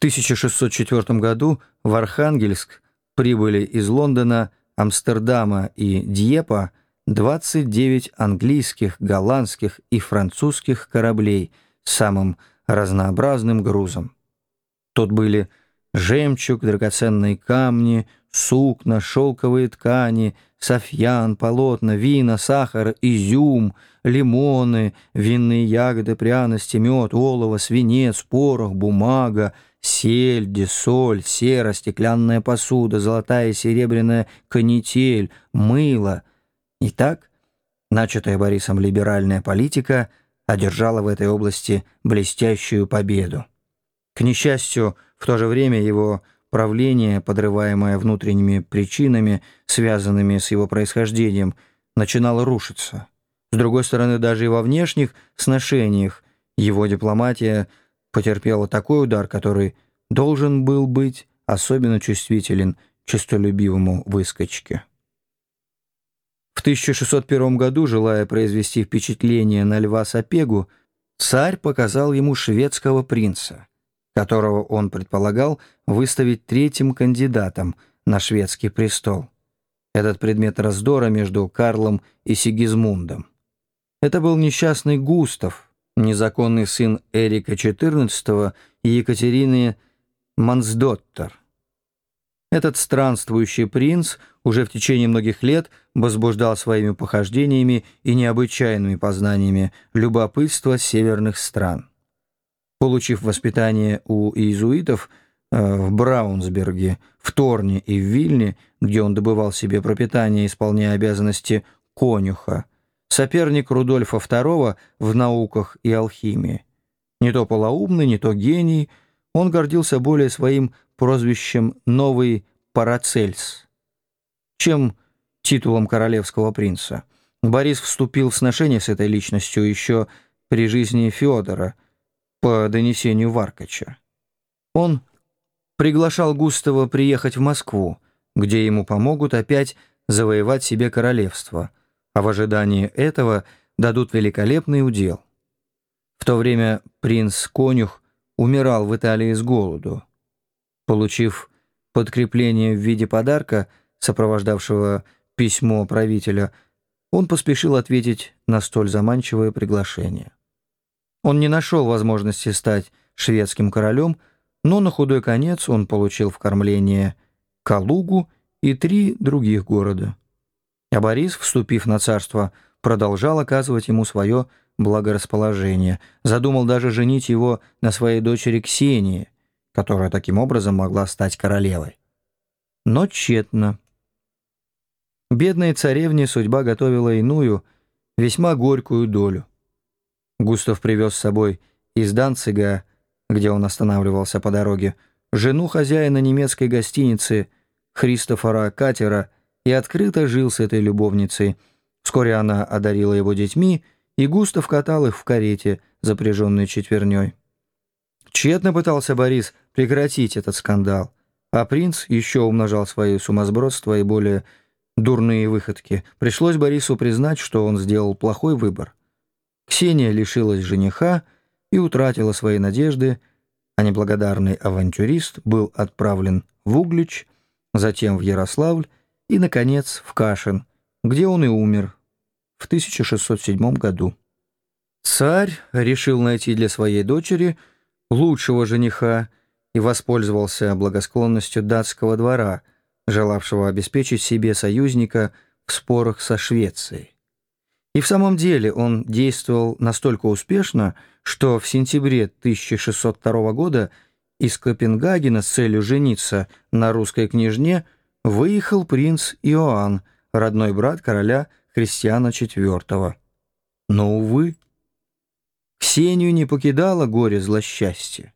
1604 году в Архангельск прибыли из Лондона, Амстердама и Дьепа 29 английских, голландских и французских кораблей с самым разнообразным грузом. Тут были жемчуг, драгоценные камни, сукна, шелковые ткани, софьян, полотна, вина, сахар, изюм, лимоны, винные ягоды, пряности, мед, олово, свинец, порох, бумага, сельди, соль, сера, стеклянная посуда, золотая и серебряная канитель, мыло. Итак, начатая Борисом либеральная политика одержала в этой области блестящую победу. К несчастью, в то же время его правление, подрываемое внутренними причинами, связанными с его происхождением, начинало рушиться. С другой стороны, даже и во внешних сношениях его дипломатия потерпела такой удар, который должен был быть особенно чувствителен честолюбивому выскочке. В 1601 году, желая произвести впечатление на Льва Сапегу, царь показал ему шведского принца, которого он предполагал выставить третьим кандидатом на шведский престол. Этот предмет раздора между Карлом и Сигизмундом. Это был несчастный Густав, незаконный сын Эрика XIV и Екатерины Мансдоттер. Этот странствующий принц уже в течение многих лет возбуждал своими похождениями и необычайными познаниями любопытство северных стран. Получив воспитание у иезуитов э, в Браунсберге, в Торне и в Вильне, где он добывал себе пропитание, исполняя обязанности конюха, соперник Рудольфа II в науках и алхимии. Не то полоумный, не то гений, он гордился более своим прозвищем «Новый Парацельс», чем титулом королевского принца. Борис вступил в сношение с этой личностью еще при жизни Федора по донесению Варкача. Он приглашал Густава приехать в Москву, где ему помогут опять завоевать себе королевство – а в ожидании этого дадут великолепный удел. В то время принц-конюх умирал в Италии с голоду. Получив подкрепление в виде подарка, сопровождавшего письмо правителя, он поспешил ответить на столь заманчивое приглашение. Он не нашел возможности стать шведским королем, но на худой конец он получил в кормление Калугу и три других города. А Борис, вступив на царство, продолжал оказывать ему свое благорасположение, задумал даже женить его на своей дочери Ксении, которая таким образом могла стать королевой. Но тщетно. Бедной царевне судьба готовила иную, весьма горькую долю. Густав привез с собой из Данцига, где он останавливался по дороге, жену хозяина немецкой гостиницы Христофора Катера и открыто жил с этой любовницей. Вскоре она одарила его детьми, и Густав катал их в карете, запряженной четверней. Тщетно пытался Борис прекратить этот скандал, а принц еще умножал свои сумасбродства и более дурные выходки. Пришлось Борису признать, что он сделал плохой выбор. Ксения лишилась жениха и утратила свои надежды, а неблагодарный авантюрист был отправлен в Углич, затем в Ярославль, и, наконец, в Кашин, где он и умер в 1607 году. Царь решил найти для своей дочери лучшего жениха и воспользовался благосклонностью датского двора, желавшего обеспечить себе союзника в спорах со Швецией. И в самом деле он действовал настолько успешно, что в сентябре 1602 года из Копенгагена с целью жениться на русской княжне – выехал принц Иоанн, родной брат короля Христиана IV. Но, увы, Ксению не покидало горе злосчастье.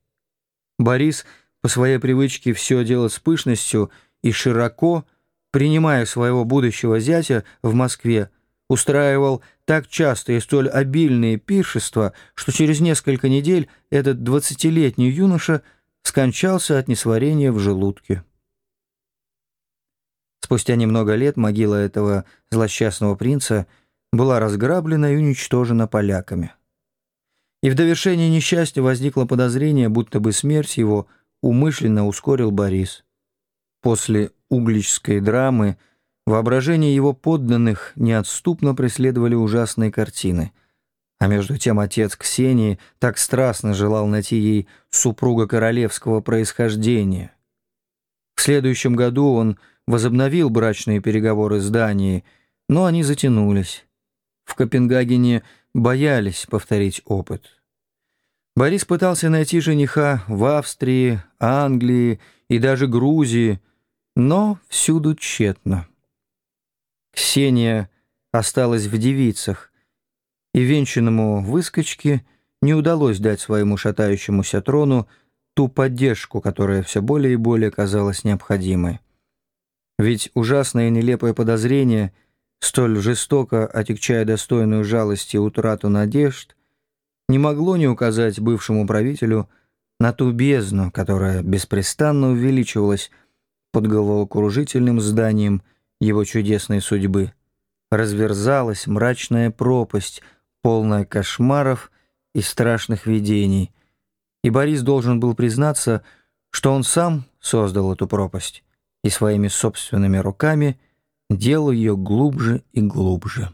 Борис по своей привычке все делать с пышностью и широко, принимая своего будущего зятя в Москве, устраивал так часто и столь обильные пиршества, что через несколько недель этот двадцатилетний юноша скончался от несварения в желудке. Спустя немного лет могила этого злосчастного принца была разграблена и уничтожена поляками. И в довершение несчастья возникло подозрение, будто бы смерть его умышленно ускорил Борис. После угличской драмы воображение его подданных неотступно преследовали ужасные картины. А между тем отец Ксении так страстно желал найти ей супруга королевского происхождения. В следующем году он возобновил брачные переговоры с Данией, но они затянулись. В Копенгагене боялись повторить опыт. Борис пытался найти жениха в Австрии, Англии и даже Грузии, но всюду тщетно. Ксения осталась в девицах, и венчанному выскочке не удалось дать своему шатающемуся трону ту поддержку, которая все более и более казалась необходимой. Ведь ужасное и нелепое подозрение, столь жестоко отягчая достойную жалости утрату надежд, не могло не указать бывшему правителю на ту бездну, которая беспрестанно увеличивалась под головокружительным зданием его чудесной судьбы. Разверзалась мрачная пропасть, полная кошмаров и страшных видений. И Борис должен был признаться, что он сам создал эту пропасть и своими собственными руками делал ее глубже и глубже.